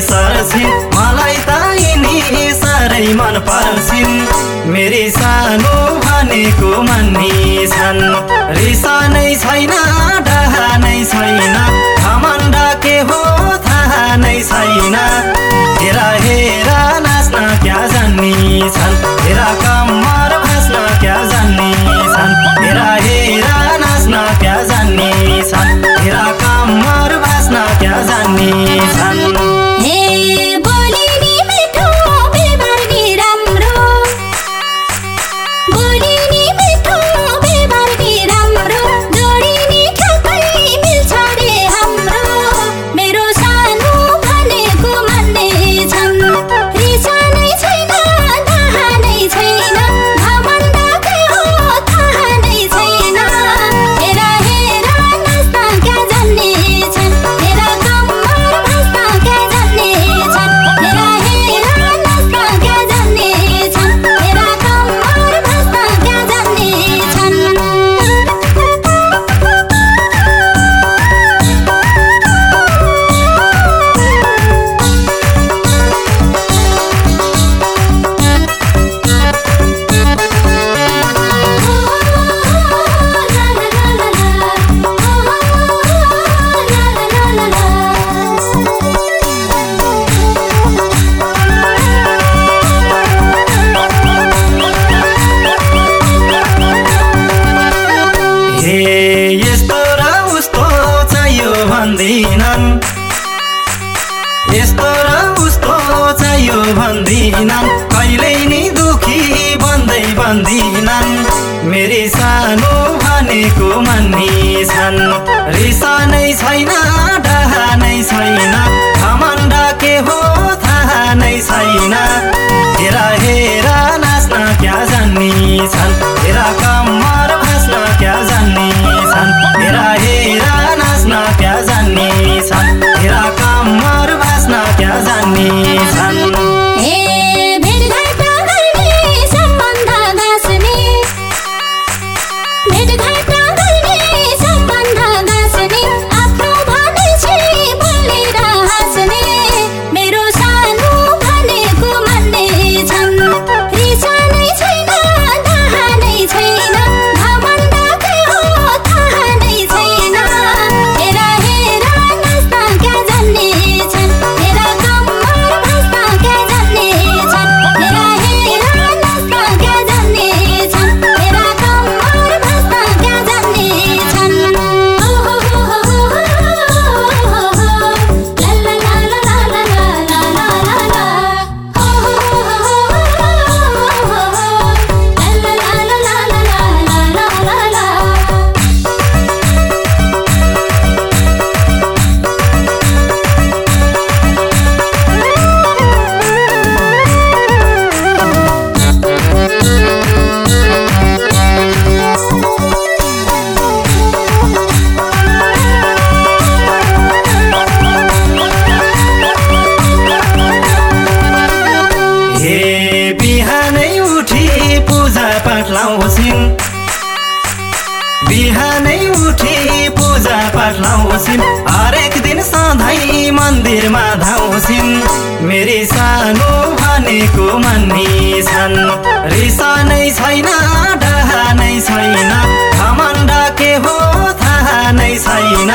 मेरी मलाई त यिनी साह्रै मन पर्छिन्। मेरी सानो भनेको मान्ने छन्। रिसा नै छैन डहा नै भन्दिनन्। कहिल्यै नि दुखी बन्दै बन्दिनन् मेरो सानो भनेको मन्ने छन् रिसा नै छैन डहा नै छैन। पठाउँछिन् हरेक दिन सधैँ मन्दिरमा धाउँछिन्। मेरी सानो भनेको मन्नी छन् रिसा नै छैन डहा नै छैन। घमण्ड के हो थाहा नै छैन।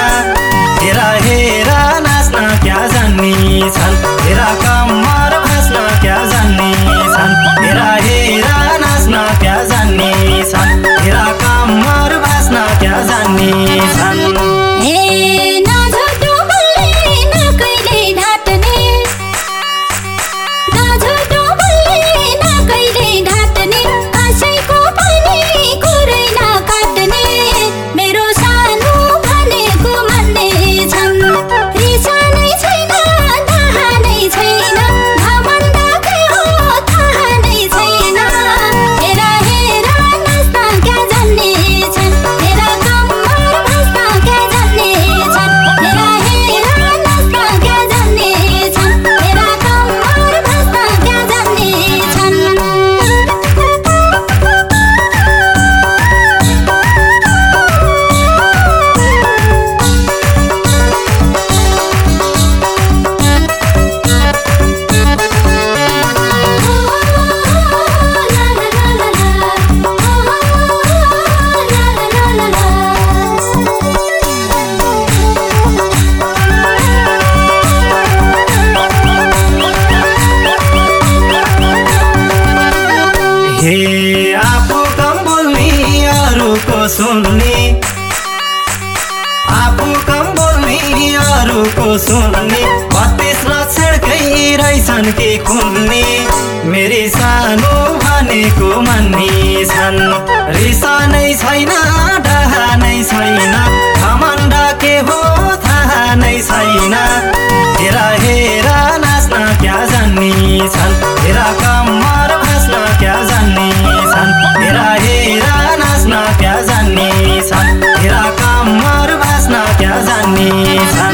हेरा हेरा नाच्न क्या जन्नी छन् सुन्ने। आफू कम बोल्ने अरूको सुन्ने। बत्तिस लक्षणकै रहेछन् के खुन्ने मेरी सानो भनेको मान्ने छन्। रिसा नै छैन डहा Chinese.